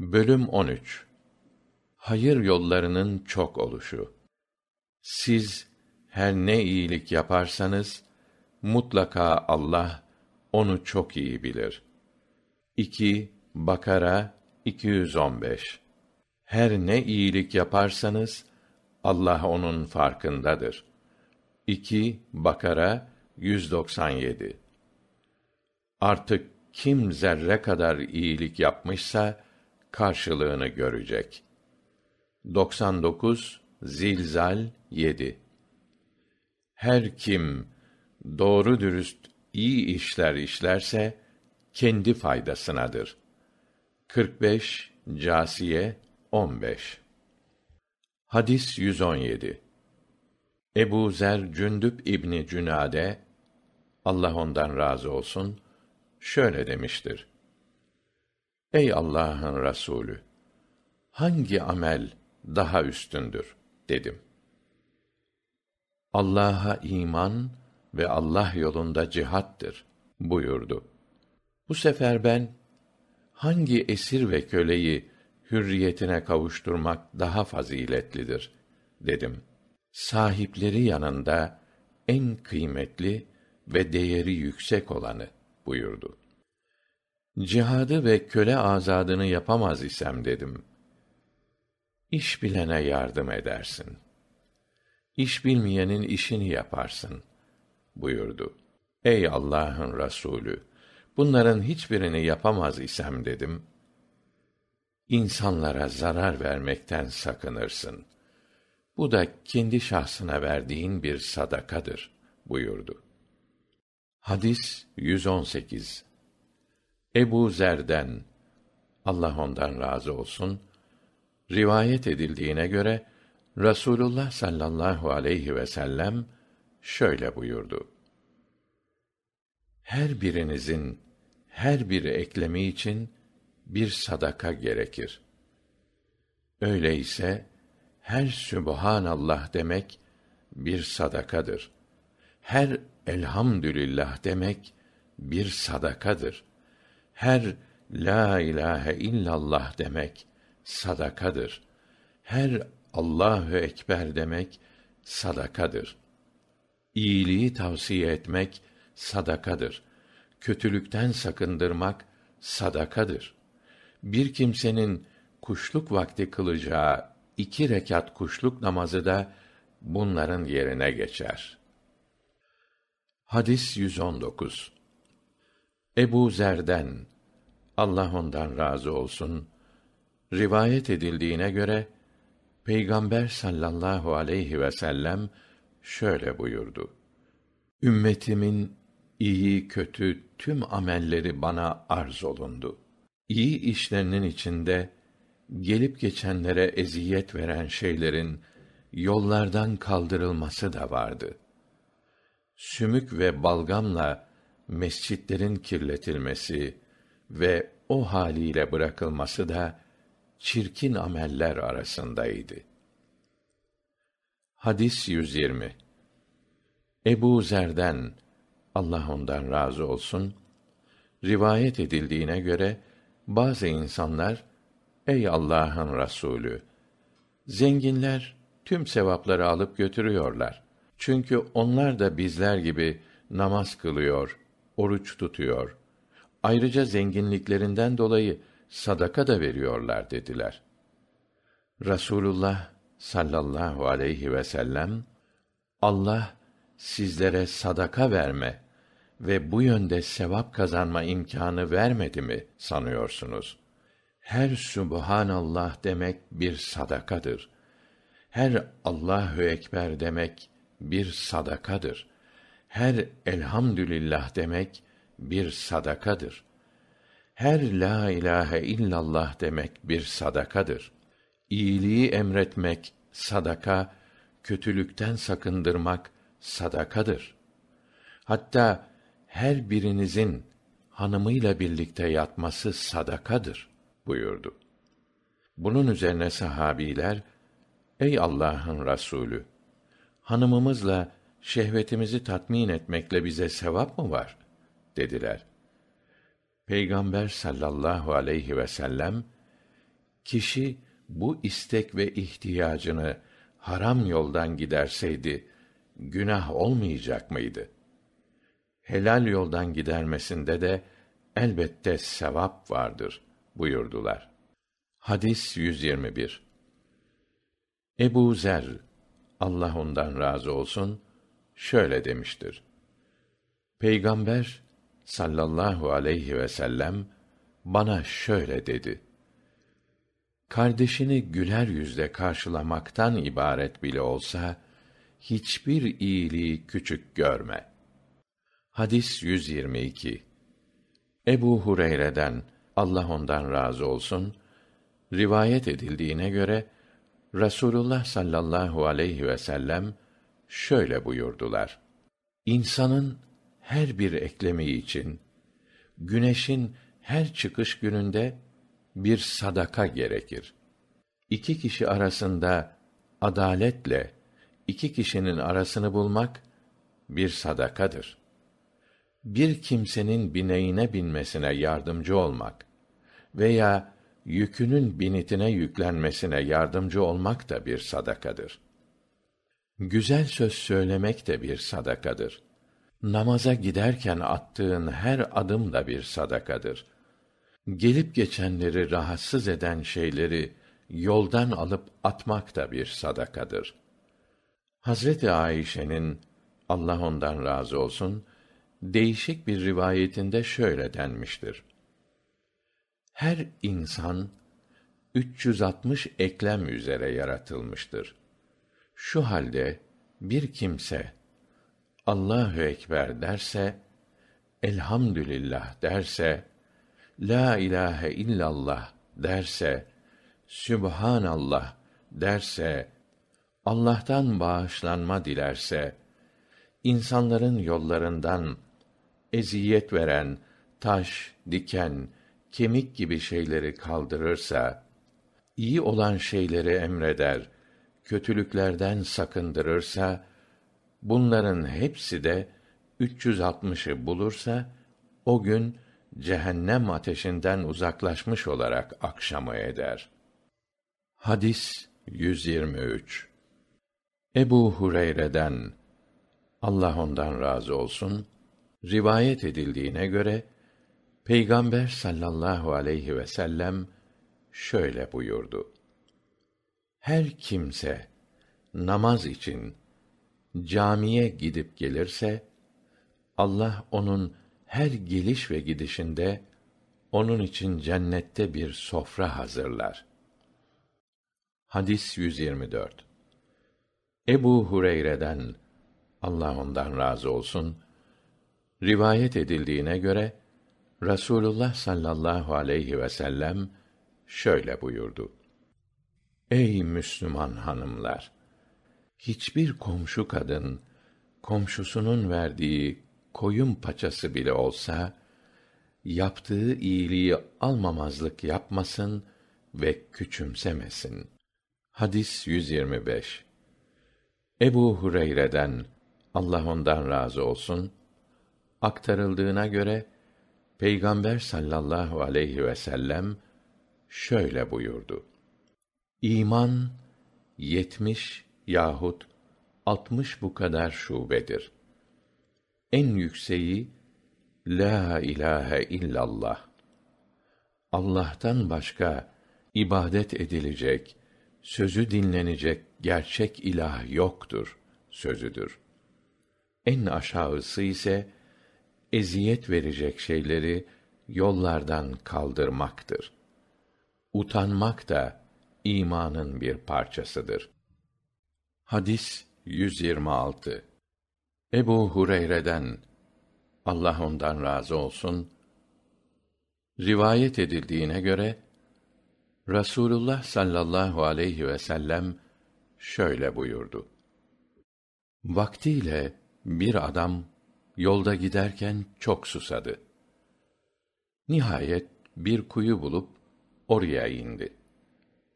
Bölüm 13 Hayır yollarının çok oluşu. Siz her ne iyilik yaparsanız mutlaka Allah onu çok iyi bilir. 2 Bakara 215 Her ne iyilik yaparsanız Allah onun farkındadır. 2 Bakara 197 Artık kim zerre kadar iyilik yapmışsa karşılığını görecek. 99 Zilzal 7 Her kim doğru dürüst iyi işler işlerse kendi faydasınadır. 45 Casiye 15 Hadis 117 Ebu Zer Cündüp İbni Cünade Allah ondan razı olsun şöyle demiştir. Ey Allah'ın Resulü hangi amel daha üstündür dedim. Allah'a iman ve Allah yolunda cihattır buyurdu. Bu sefer ben hangi esir ve köleyi hürriyetine kavuşturmak daha faziletlidir dedim. Sahipleri yanında en kıymetli ve değeri yüksek olanı buyurdu. Cihadı ve köle azadını yapamaz isem dedim. İş bilene yardım edersin. İş bilmeyenin işini yaparsın buyurdu. Ey Allah'ın Resulü, bunların hiçbirini yapamaz isem dedim. İnsanlara zarar vermekten sakınırsın. Bu da kendi şahsına verdiğin bir sadakadır buyurdu. Hadis 118 Ebu Zer'den Allah ondan razı olsun rivayet edildiğine göre Rasulullah sallallahu aleyhi ve sellem şöyle buyurdu. Her birinizin her bir eklemi için bir sadaka gerekir. Öyleyse her sübhanallah demek bir sadakadır. Her elhamdülillah demek bir sadakadır her la ilahe illallah demek sadakadır. Her Allahu ekber demek sadakadır. İyiliği tavsiye etmek sadakadır. Kötülükten sakındırmak sadakadır. Bir kimsenin kuşluk vakti kılacağı iki rekat kuşluk namazı da bunların yerine geçer. Hadis 119 Ebu Zer'den Allah ondan razı olsun rivayet edildiğine göre Peygamber sallallahu aleyhi ve sellem şöyle buyurdu. Ümmetimin iyi kötü tüm amelleri bana arz olundu. İyi işlerinin içinde gelip geçenlere eziyet veren şeylerin yollardan kaldırılması da vardı. Sümük ve balgamla mescitlerin kirletilmesi ve o haliyle bırakılması da çirkin ameller arasındaydı. Hadis 120 Ebu Zer'den Allah ondan razı olsun rivayet edildiğine göre bazı insanlar ey Allah'ın Resulü zenginler tüm sevapları alıp götürüyorlar. Çünkü onlar da bizler gibi namaz kılıyor, oruç tutuyor. Ayrıca zenginliklerinden dolayı sadaka da veriyorlar dediler. Rasulullah sallallahu aleyhi ve sellem Allah sizlere sadaka verme ve bu yönde sevap kazanma imkanı vermedi mi sanıyorsunuz? Her subhanallah demek bir sadakadır. Her Allahu ekber demek bir sadakadır her elhamdülillah demek bir sadakadır. Her la ilahe illallah demek bir sadakadır. İyiliği emretmek sadaka, kötülükten sakındırmak sadakadır. Hatta her birinizin hanımıyla birlikte yatması sadakadır buyurdu. Bunun üzerine sahabiler, ey Allah'ın Resulü, hanımımızla şehvetimizi tatmin etmekle bize sevap mı var dediler peygamber sallallahu aleyhi vsellem Kişi bu istek ve ihtiyacını haram yoldan giderseydi günah olmayacak mıydı? Helal yoldan gidermesinde de elbette sevap vardır buyurdular. Hadis 121. Ebu Zer Allah ondan razı olsun şöyle demiştir. Peygamber sallallahu aleyhi ve sellem bana şöyle dedi. Kardeşini güler yüzle karşılamaktan ibaret bile olsa hiçbir iyiliği küçük görme. Hadis 122. Ebu Hureyre'den Allah ondan razı olsun rivayet edildiğine göre Rasulullah sallallahu aleyhi ve sellem şöyle buyurdular. İnsanın her bir eklemi için güneşin her çıkış gününde bir sadaka gerekir. İki kişi arasında adaletle iki kişinin arasını bulmak bir sadakadır. Bir kimsenin bineğine binmesine yardımcı olmak veya yükünün binitine yüklenmesine yardımcı olmak da bir sadakadır. Güzel söz söylemek de bir sadakadır. Namaza giderken attığın her adım da bir sadakadır. Gelip geçenleri rahatsız eden şeyleri yoldan alıp atmak da bir sadakadır. Hazreti Ayşe'nin Allah ondan razı olsun değişik bir rivayetinde şöyle denmiştir. Her insan 360 eklem üzere yaratılmıştır. Şu halde bir kimse Allahu ekber derse, elhamdülillah derse, la ilahe illallah derse, sübhanallah derse, Allah'tan bağışlanma dilerse, insanların yollarından eziyet veren taş, diken, kemik gibi şeyleri kaldırırsa, iyi olan şeyleri emreder, kötülüklerden sakındırırsa, bunların hepsi de 360'ı bulursa, o gün cehennem ateşinden uzaklaşmış olarak akşamı eder. Hadis 123 Ebu Hureyre'den Allah ondan razı olsun rivayet edildiğine göre Peygamber sallallahu aleyhi ve sellem şöyle buyurdu. Her kimse namaz için camiye gidip gelirse Allah onun her geliş ve gidişinde onun için cennette bir sofra hazırlar. Hadis 124. Ebu Hureyre'den Allah ondan razı olsun rivayet edildiğine göre Rasulullah sallallahu aleyhi ve sellem şöyle buyurdu. Ey Müslüman hanımlar! Hiçbir komşu kadın, komşusunun verdiği koyun paçası bile olsa, yaptığı iyiliği almamazlık yapmasın ve küçümsemesin. Hadis 125 Ebu Hureyre'den, Allah ondan razı olsun, aktarıldığına göre, Peygamber sallallahu aleyhi ve sellem şöyle buyurdu. İman yetmiş yahut altmış bu kadar şubedir. En yükseği la ilahe illallah. Allah'tan başka ibadet edilecek, sözü dinlenecek gerçek ilah yoktur sözüdür. En aşağısı ise eziyet verecek şeyleri yollardan kaldırmaktır. Utanmak da imanın bir parçasıdır. Hadis 126 Ebu Hureyre'den Allah ondan razı olsun rivayet edildiğine göre Rasulullah sallallahu aleyhi ve sellem şöyle buyurdu. Vaktiyle bir adam yolda giderken çok susadı. Nihayet bir kuyu bulup oraya indi.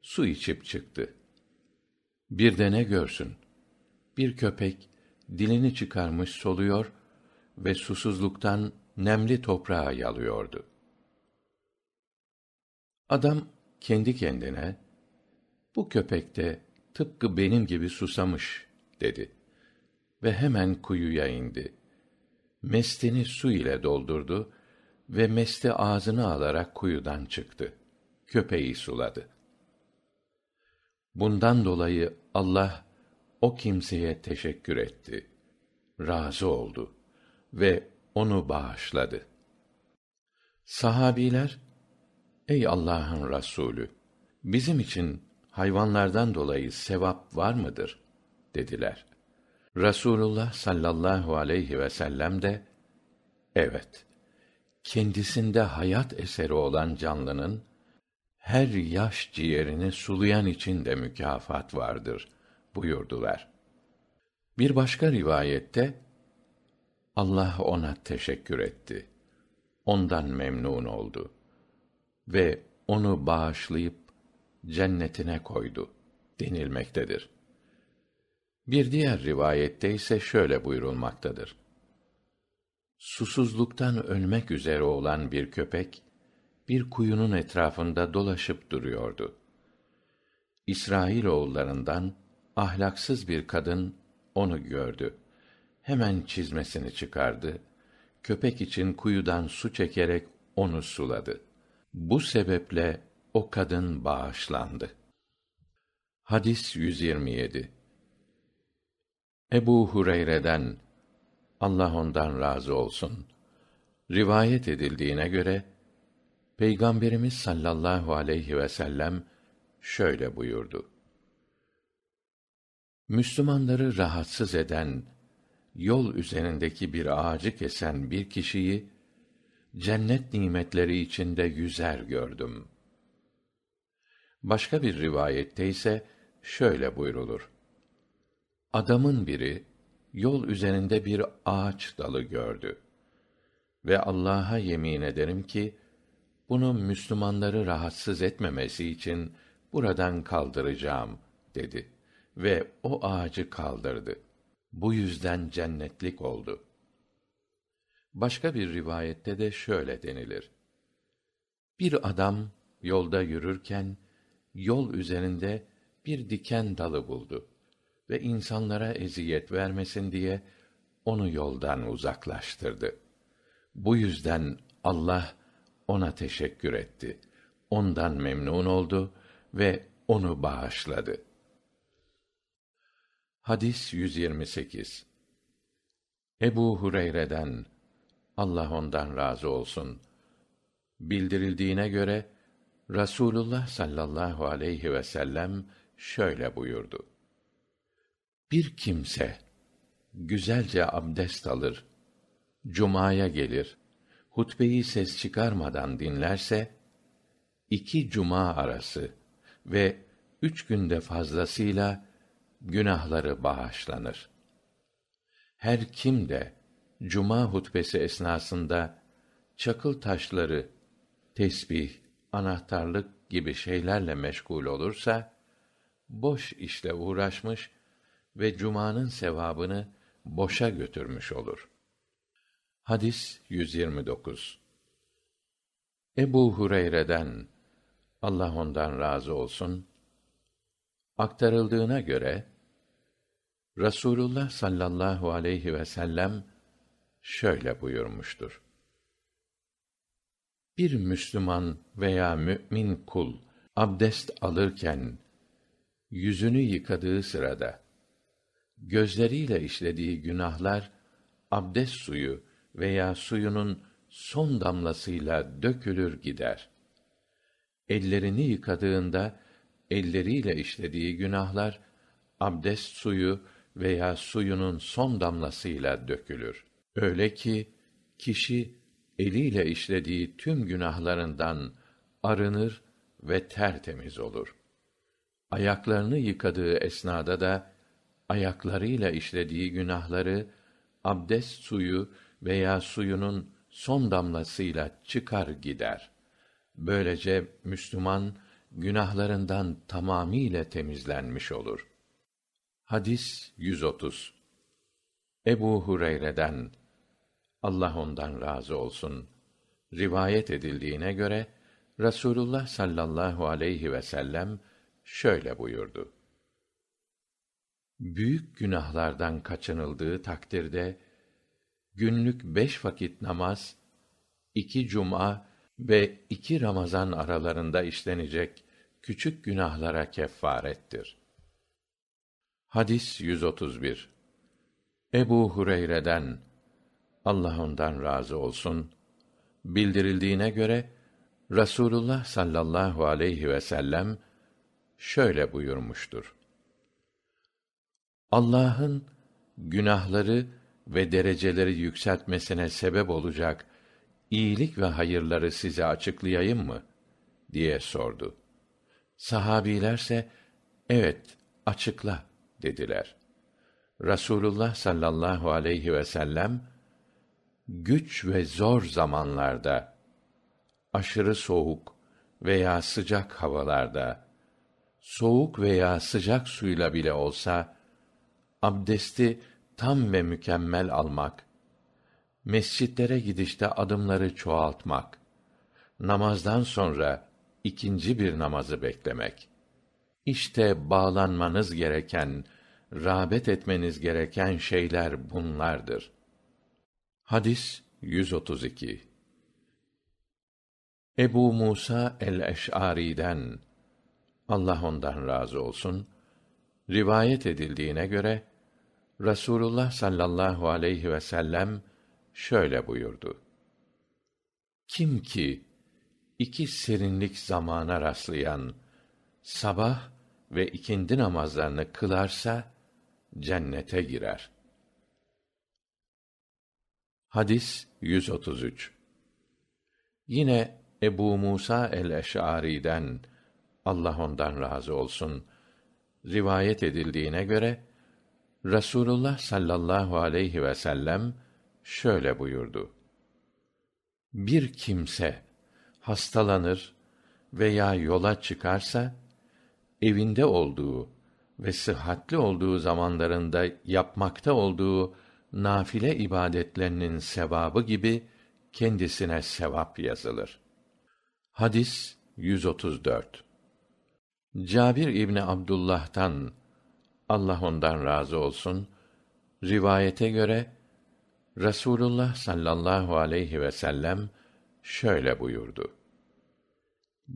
Su içip çıktı. Bir de ne görsün? Bir köpek dilini çıkarmış soluyor ve susuzluktan nemli toprağa yalıyordu. Adam kendi kendine bu köpek de tıpkı benim gibi susamış dedi ve hemen kuyuya indi mestini su ile doldurdu ve mesti ağzını alarak kuyudan çıktı köpeği suladı bundan dolayı allah o kimseye teşekkür etti razı oldu ve onu bağışladı. Sahabiler ey allah'ın rasulü bizim için hayvanlardan dolayı sevap var mıdır? dediler. Rasulullah sallallahu aleyhi vsellem de evet kendisinde hayat eseri olan canlının her yaş ciğerini sulayan için de mükafat vardır buyurdular. Bir başka rivayette allah ona teşekkür etti ondan memnun oldu ve onu bağışlayıp cennetine koydu denilmektedir. Bir diğer rivayette ise şöyle buyurulmaktadır. Susuzluktan ölmek üzere olan bir köpek bir kuyunun etrafında dolaşıp duruyordu. İsrail oğullarından ahlaksız bir kadın onu gördü. Hemen çizmesini çıkardı. Köpek için kuyudan su çekerek onu suladı. Bu sebeple o kadın bağışlandı. Hadis ebu hureyre'den allah ondan razı olsun. rivayet edildiğine göre peygamberimiz sallallahu aleyhi vsellem şöyle buyurdu. Müslümanları rahatsız eden yol üzerindeki bir ağacı kesen bir kişiyi cennet nimetleri içinde yüzer gördüm. Başka bir rivayette ise şöyle buyrulur. Adamın biri yol üzerinde bir ağaç dalı gördü ve allah'a yemin ederim ki bunu müslümanları rahatsız etmemesi için buradan kaldıracağım dedi ve o ağacı kaldırdı. Bu yüzden cennetlik oldu. Başka bir rivayette de şöyle denilir. Bir adam yolda yürürken yol üzerinde bir diken dalı buldu ve insanlara eziyet vermesin diye onu yoldan uzaklaştırdı. Bu yüzden allah ona teşekkür etti. Ondan memnun oldu ve onu bağışladı. Hadis ebu hureyre'den allah ondan razı olsun. Bildirildiğine göre rasulullah sallallahu aleyhi vsellem şöyle buyurdu. Bir kimse güzelce abdest alır cumaya gelir hutbeyi ses çıkarmadan dinlerse iki cuma arası ve üç günde fazlasıyla günahları bağışlanır. Her kim de cuma hutbesi esnasında çakıl taşları tesbih anahtarlık gibi şeylerle meşgul olursa boş işle uğraşmış ve cumanın sevabını boşa götürmüş olur hadis ebu hureyre'den allah ondan razı olsun aktarıldığına göre rasulullah sallallahu aleyhi vsellem şöyle buyurmuştur. Bir müslüman veya mü'min kul abdest alırken yüzünü yıkadığı sırada gözleriyle işlediği günahlar abdest suyu veya suyunun son damlasıyla dökülür gider. Ellerini yıkadığında elleriyle işlediği günahlar abdest suyu veya suyunun son damlasıyla dökülür. Öyle ki kişi eliyle işlediği tüm günahlarından arınır ve tertemiz olur. Ayaklarını yıkadığı esnada da ayaklarıyla işlediği günahları abdest suyu veya suyunun son damlasıyla çıkar gider. Böylece müslüman günahlarından tamamiyle temizlenmiş olur. Hadis ebu hureyre'den allah ondan razı olsun rivayet edildiğine göre rasulullah sallallahu aleyhi vsellem şöyle buyurdu. Büyük günahlardan kaçınıldığı takdirde günlük beş vakit namaz iki cuma ve iki ramazan aralarında işlenecek küçük günahlara keffarettir. Hadis ebu hureyre'den allah ondan razı olsun. Bildirildiğine göre rasulullah sallallahu aleyhi vsellem şöyle buyurmuştur. Allah'ın günahları ve dereceleri yükseltmesine sebep olacak iyilik ve hayırları size açıklayayım mı? diye sordu. Sahabilerse evet açıkla dediler. Rasulullah sallallahu aleyhi vsellem güç ve zor zamanlarda aşırı soğuk veya sıcak havalarda soğuk veya sıcak suyla bile olsa abdesti tam ve mükemmel almak mescitlere gidişte adımları çoğaltmak namazdan sonra ikinci bir namazı beklemek. İşte bağlanmanız gereken rağbet etmeniz gereken şeyler bunlardır. Hadis ebu musa el eş'ari'den allah ondan razı olsun rivayet edildiğine göre rasulullah sallallahu aleyhi vsellem şöyle buyurdu. Kim ki iki serinlik zamana rastlayan sabah ve ikindi namazlarını kılarsa cennete girer. Hadis yine ebu musa el eş'ari'den allah ondan razı olsun rivayet edildiğine göre rasulullah sallallahu aleyhi vsellem şöyle buyurdu. Bir kimse hastalanır veya yola çıkarsa evinde olduğu ve sıhhatli olduğu zamanlarında yapmakta olduğu nafile ibadetlerinin sevabı gibi kendisine sevap yazılır. Hadis cabir ibni abdullah'tan allah ondan razı olsun. Rivayete göre rasulullah sallallahu aleyhi vsellem şöyle buyurdu.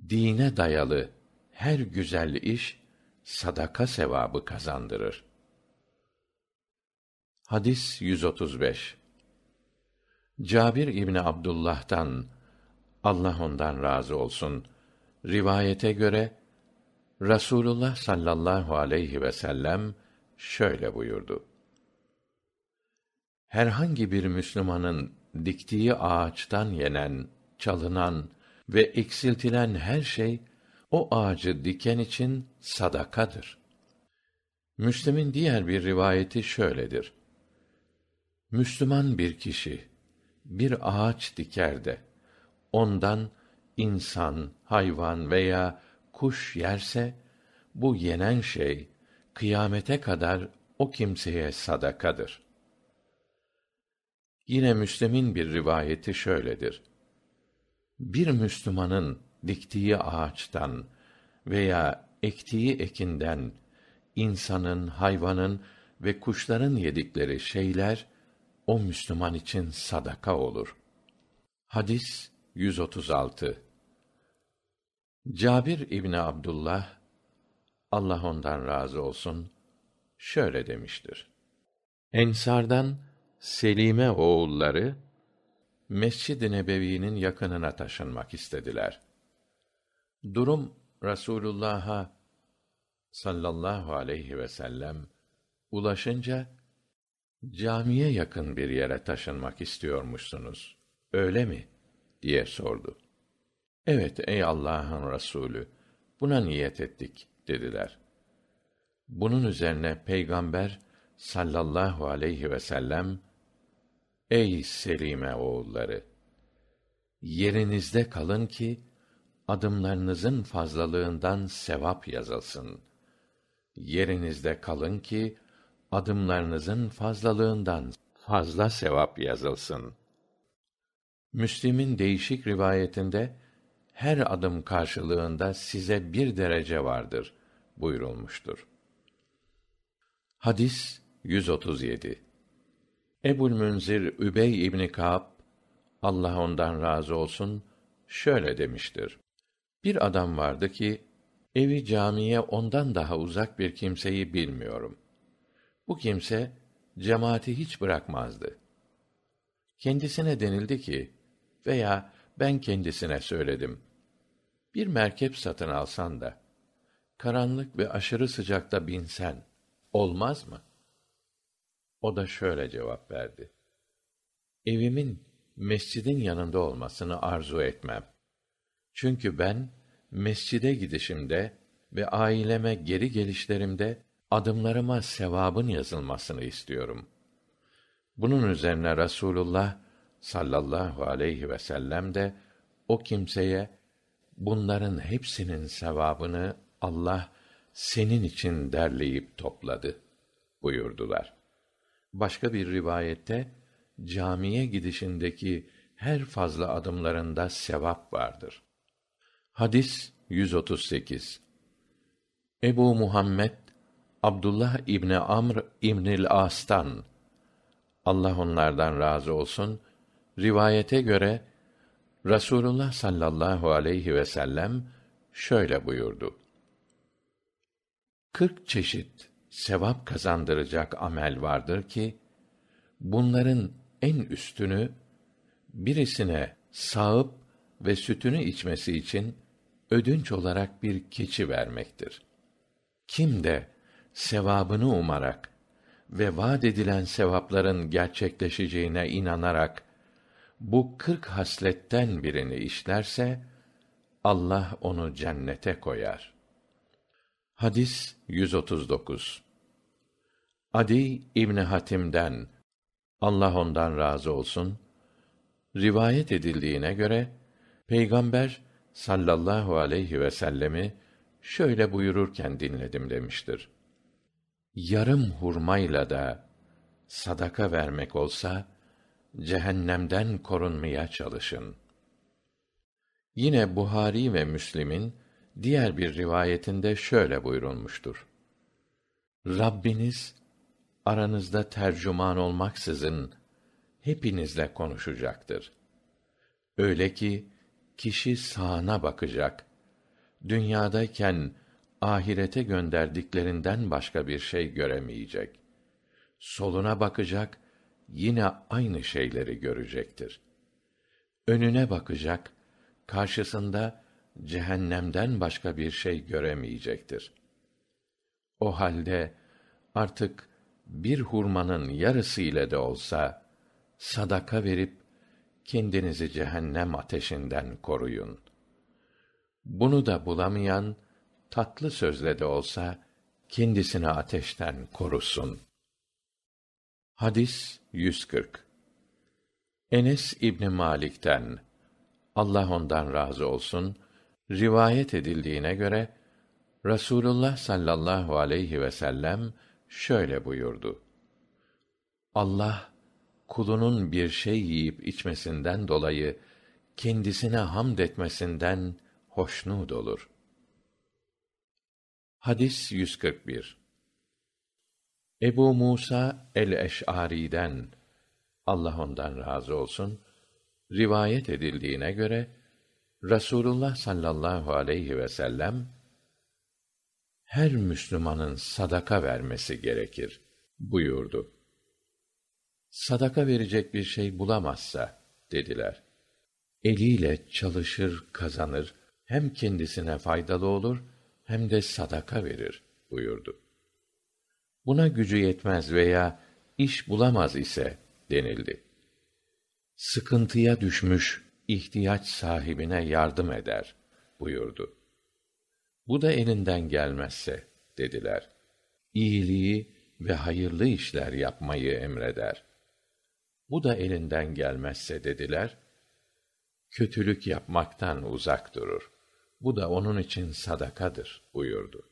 Dine dayalı her güzel iş sadaka sevabı kazandırır. Hadis cabir ibni abdullah'tan allah ondan razı olsun. Rivayete göre rasulullah sallallahu aleyhi vsellem şöyle buyurdu. Herhangi bir müslümanın diktiği ağaçtan yenen çalınan ve eksiltilen her şey o ağacı diken için sadakadır. Müslim'in diğer bir rivayeti şöyledir. Müslüman bir kişi bir ağaç diker de ondan insan hayvan veya kuş yerse bu yenen şey kıyamete kadar o kimseye sadakadır. Yine müslim'in bir rivayeti şöyledir. Bir müslümanın diktiği ağaçtan veya ektiği ekinden insanın hayvanın ve kuşların yedikleri şeyler o müslüman için sadaka olur. Hadis cabir ibni abdullah allah ondan razı olsun şöyle demiştir. Ensardan selime oğulları mescid-i nebevi'nin yakınına taşınmak istediler. Durum rasulullah'a sallallahu aleyhi vsellem ulaşınca camiye yakın bir yere taşınmak istiyormuşsunuz öyle mi? diye sordu evet ey allah'ın rasulü buna niyet ettik dediler. Bunun üzerine peygamber sallallahu aleyhi vsellem ey selime oğulları yerinizde kalın ki adımlarınızın fazlalığından sevap yazılsın. Yerinizde kalın ki adımlarınızın fazlalığından fazla sevap yazılsın. Müslim'in değişik rivayetinde her adım karşılığında size bir derece vardır buyurulmuştur. Hadis 137 Ebul Münzir Übey İbni Ka'b Allah ondan razı olsun şöyle demiştir. Bir adam vardı ki evi camiye ondan daha uzak bir kimseyi bilmiyorum. Bu kimse cemaati hiç bırakmazdı. Kendisine denildi ki veya ben kendisine söyledim. Bir merkep satın alsan da karanlık ve aşırı sıcakta binsen olmaz mı? O da şöyle cevap verdi. Evimin mescidin yanında olmasını arzu etmem. Çünkü ben mescide gidişimde ve aileme geri gelişlerimde adımlarıma sevabın yazılmasını istiyorum. Bunun üzerine Rasulullah sallallahu aleyhi ve sellem de o kimseye bunların hepsinin sevabını Allah senin için derleyip topladı buyurdular. Başka bir rivayette camiye gidişindeki her fazla adımlarında sevap vardır. Hadis 138. Ebu Muhammed Abdullah İbni Amr İbnil As'tan Allah onlardan razı olsun rivayete göre Rasulullah sallallahu aleyhi ve sellem şöyle buyurdu. Kırk çeşit sevap kazandıracak amel vardır ki bunların en üstünü birisine sağıp ve sütünü içmesi için ödünç olarak bir keçi vermektir. Kim de sevabını umarak ve vaad edilen sevapların gerçekleşeceğine inanarak bu kırk hasletten birini işlerse Allah onu cennete koyar. Hadis 139. Adi İbni Hatim'den Allah ondan razı olsun rivayet edildiğine göre Peygamber sallallahu aleyhi ve sellemi şöyle buyururken dinledim demiştir. Yarım hurmayla da sadaka vermek olsa cehennemden korunmaya çalışın. Yine Buhari ve Müslim'in diğer bir rivayetinde şöyle buyurulmuştur. Rabbiniz aranızda tercüman olmaksızın hepinizle konuşacaktır. Öyle ki kişi sağına bakacak. Dünyadayken ahirete gönderdiklerinden başka bir şey göremeyecek. Soluna bakacak, yine aynı şeyleri görecektir. Önüne bakacak, karşısında cehennemden başka bir şey göremeyecektir. O halde artık bir hurmanın yarısı ile de olsa sadaka verip kendinizi cehennem ateşinden koruyun. Bunu da bulamayan tatlı sözle de olsa kendisini ateşten korusun. Hadis 140 Enes İbni Malik'ten Allah ondan razı olsun rivayet edildiğine göre Rasulullah sallallahu aleyhi ve sellem şöyle buyurdu. Allah kulunun bir şey yiyip içmesinden dolayı kendisine hamd etmesinden hoşnut olur. Hadis 141 Ebu Musa el-Eş'ari'den Allah ondan razı olsun rivayet edildiğine göre Rasulullah sallallahu aleyhi ve sellem her Müslümanın sadaka vermesi gerekir buyurdu. Sadaka verecek bir şey bulamazsa dediler. Eliyle çalışır, kazanır, hem kendisine faydalı olur hem de sadaka verir buyurdu. Buna gücü yetmez veya iş bulamaz ise denildi. Sıkıntıya düşmüş ihtiyaç sahibine yardım eder buyurdu. Bu da elinden gelmezse dediler. İyiliği ve hayırlı işler yapmayı emreder. Bu da elinden gelmezse dediler. Kötülük yapmaktan uzak durur. Bu da onun için sadakadır buyurdu.